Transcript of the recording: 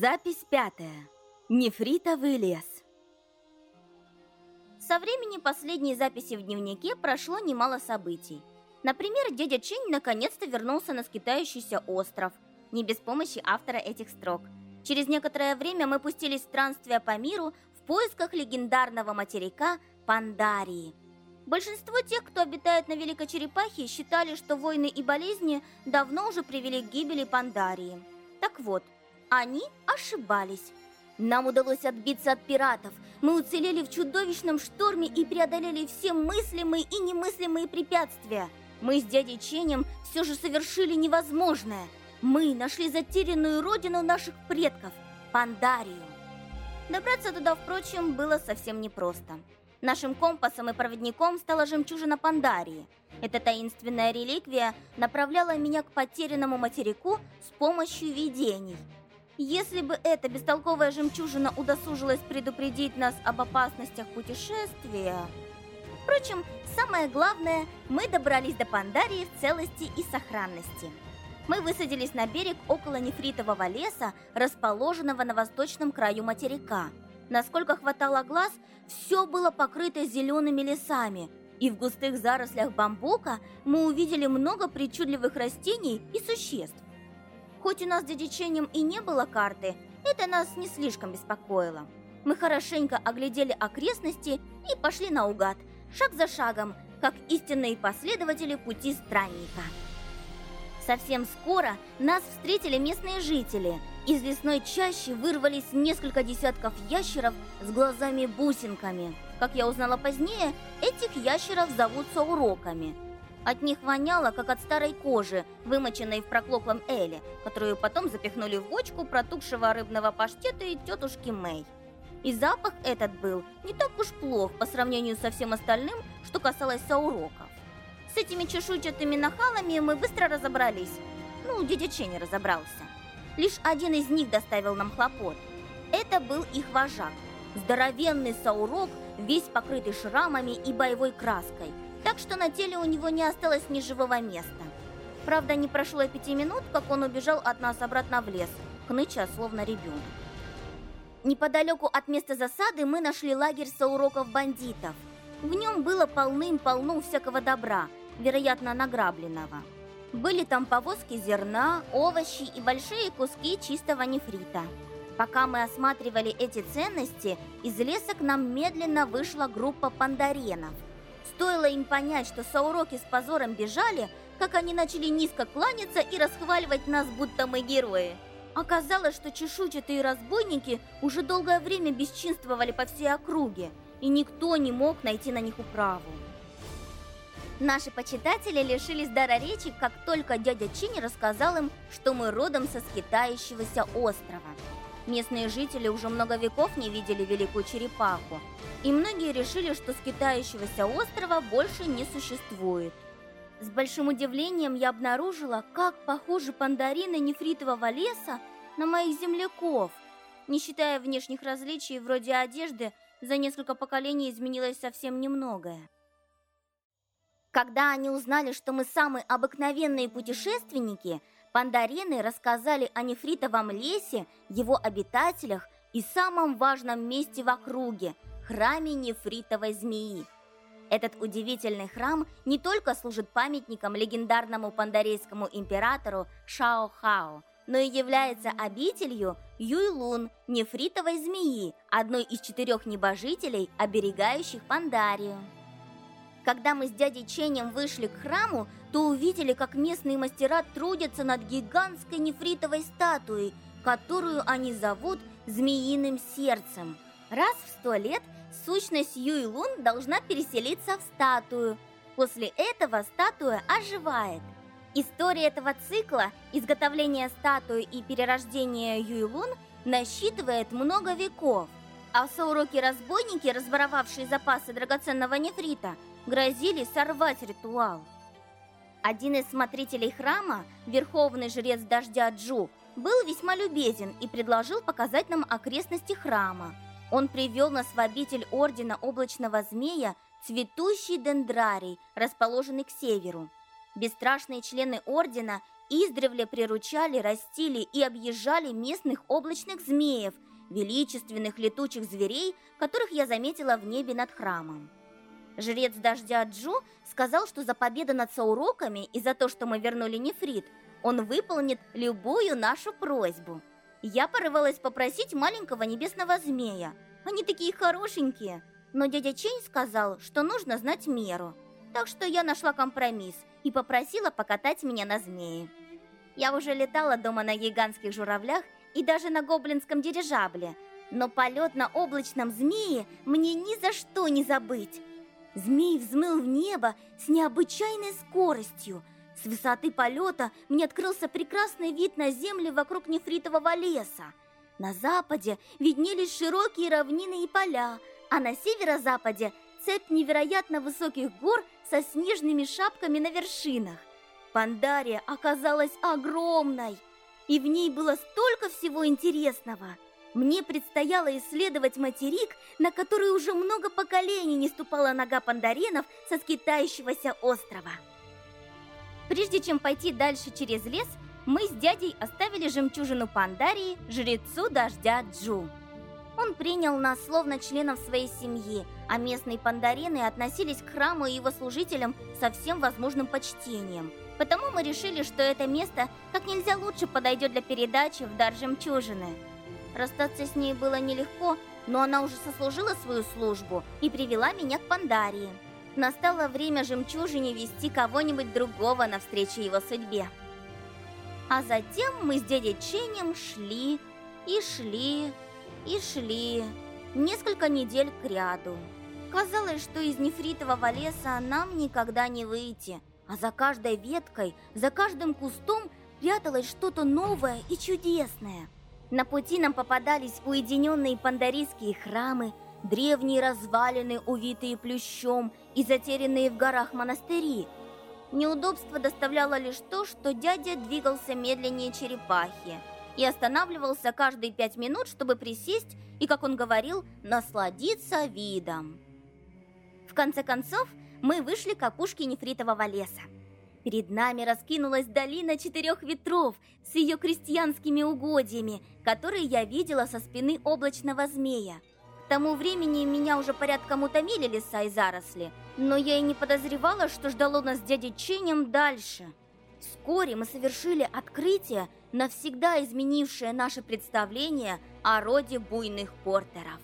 Запись пятая. Нефритовый лес. Со времени последней записи в дневнике прошло немало событий. Например, дядя Чень наконец-то вернулся на скитающийся остров. Не без помощи автора этих строк. Через некоторое время мы пустились в странствие по миру в поисках легендарного материка Пандарии. Большинство тех, кто обитает на Великой Черепахе, считали, что войны и болезни давно уже привели к гибели Пандарии. Так вот, они ошибались. Нам удалось отбиться от пиратов. Мы уцелели в чудовищном шторме и преодолели все мыслимые и немыслимые препятствия. Мы с дядей Ченем все же совершили невозможное. Мы нашли затерянную родину наших предков – Пандарию. Добраться туда, впрочем, было совсем непросто. Нашим компасом и проводником стала жемчужина Пандарии. Эта таинственная реликвия направляла меня к потерянному материку с помощью видений – если бы эта бестолковая жемчужина удосужилась предупредить нас об опасностях путешествия... Впрочем, самое главное, мы добрались до Пандарии в целости и сохранности. Мы высадились на берег около нефритового леса, расположенного на восточном краю материка. Насколько хватало глаз, все было покрыто зелеными лесами, и в густых зарослях бамбука мы увидели много причудливых растений и существ. Хоть у нас с дядичением и не было карты, это нас не слишком беспокоило. Мы хорошенько оглядели окрестности и пошли наугад, шаг за шагом, как истинные последователи пути странника. Совсем скоро нас встретили местные жители. Из лесной чащи вырвались несколько десятков ящеров с глазами-бусинками. Как я узнала позднее, этих ящеров зовутся уроками – от них воняло, как от старой кожи, вымоченной в проклоклом эле, которую потом запихнули в бочку протухшего рыбного паштета и тетушки Мэй. И запах этот был не так уж плох по сравнению со всем остальным, что касалось сауроков. С этими чешуйчатыми нахалами мы быстро разобрались. Ну, дядя Ченни разобрался. Лишь один из них доставил нам хлопот. Это был их вожак. Здоровенный саурок, весь покрытый шрамами и боевой краской – так что на теле у него не осталось ни живого места. Правда, не прошло и пяти минут, как он убежал от нас обратно в лес, хныча, словно ребенок. Неподалеку от места засады мы нашли лагерь соуроков бандитов. В нем было полным-полно всякого добра, вероятно, награбленного. Были там повозки зерна, овощи и большие куски чистого нефрита. Пока мы осматривали эти ценности, из леса к нам медленно вышла группа пандаренов – Стоило им понять, что сауроки с позором бежали, как они начали низко кланяться и расхваливать нас, будто мы герои. Оказалось, что чешуйчатые разбойники уже долгое время бесчинствовали по всей округе, и никто не мог найти на них управу. Наши почитатели лишились дара речи, как только дядя Чини рассказал им, что мы родом со скитающегося острова. Местные жители уже много веков не видели великую черепаху, и многие решили, что скитающегося острова больше не существует. С большим удивлением я обнаружила, как похожи пандарины нефритового леса на моих земляков. Не считая внешних различий вроде одежды, за несколько поколений изменилось совсем немногое. Когда они узнали, что мы самые обыкновенные путешественники, пандарины рассказали о нефритовом лесе, его обитателях и самом важном месте в округе – храме нефритовой змеи. Этот удивительный храм не только служит памятником легендарному пандарейскому императору Шао-Хао, но и является обителью Юйлун, нефритовой змеи, одной из четырех небожителей, оберегающих Пандарию. Когда мы с дядей Ченем вышли к храму, то увидели, как местные мастера трудятся над гигантской нефритовой статуей, которую они зовут «змеиным сердцем». Раз в сто лет сущность Юйлун должна переселиться в статую. После этого статуя оживает. История этого цикла, изготовления статуи и перерождения Юйлун, насчитывает много веков. А в Сауроки-разбойники, разворовавшие запасы драгоценного нефрита, грозили сорвать ритуал. Один из смотрителей храма, верховный жрец дождя Джу, был весьма любезен и предложил показать нам окрестности храма – он привел нас в обитель Ордена Облачного Змея цветущий дендрарий, расположенный к северу. Бесстрашные члены Ордена издревле приручали, растили и объезжали местных облачных змеев, величественных летучих зверей, которых я заметила в небе над храмом. Жрец дождя Джу сказал, что за победу над Сауроками и за то, что мы вернули нефрит, он выполнит любую нашу просьбу. Я порывалась попросить маленького небесного змея. Они такие хорошенькие. Но дядя Чень сказал, что нужно знать меру. Так что я нашла компромисс и попросила покатать меня на змее. Я уже летала дома на гигантских журавлях и даже на гоблинском дирижабле, но полет на облачном змее мне ни за что не забыть. Змей взмыл в небо с необычайной скоростью. С высоты полета мне открылся прекрасный вид на земли вокруг нефритового леса. На западе виднелись широкие равнины и поля, а на северо-западе цепь невероятно высоких гор со снежными шапками на вершинах. Пандария оказалась огромной, и в ней было столько всего интересного. Мне предстояло исследовать материк, на который уже много поколений не ступала нога пандаренов со скитающегося острова. Прежде чем пойти дальше через лес, мы с дядей оставили жемчужину Пандарии жрецу дождя Джу. Он принял нас словно членов своей семьи, а местные пандарены относились к храму и его служителям со всем возможным почтением. Потому мы решили, что это место как нельзя лучше подойдет для передачи в дар жемчужины. Расстаться с ней было нелегко, но она уже сослужила свою службу и привела меня к Пандарии. Настало время жемчужине вести кого-нибудь другого навстречу его судьбе. А затем мы с дядей Ченем шли и шли и шли несколько недель к ряду. Казалось, что из нефритового леса нам никогда не выйти, а за каждой веткой, за каждым кустом пряталось что-то новое и чудесное. На пути нам попадались уединенные пандарийские храмы, древние развалины, увитые плющом, и затерянные в горах монастыри. Неудобство доставляло лишь то, что дядя двигался медленнее черепахи – и останавливался каждые пять минут, чтобы присесть и, как он говорил, насладиться видом. В конце концов, мы вышли к опушке нефритового леса. Перед нами раскинулась долина четырех ветров с ее крестьянскими угодьями, которые я видела со спины облачного змея. К тому времени меня уже порядком утомили леса и заросли, но я и не подозревала, что ждало нас с дядей Ченем дальше. Вскоре мы совершили открытие, навсегда изменившее наше представление о роде буйных портеров.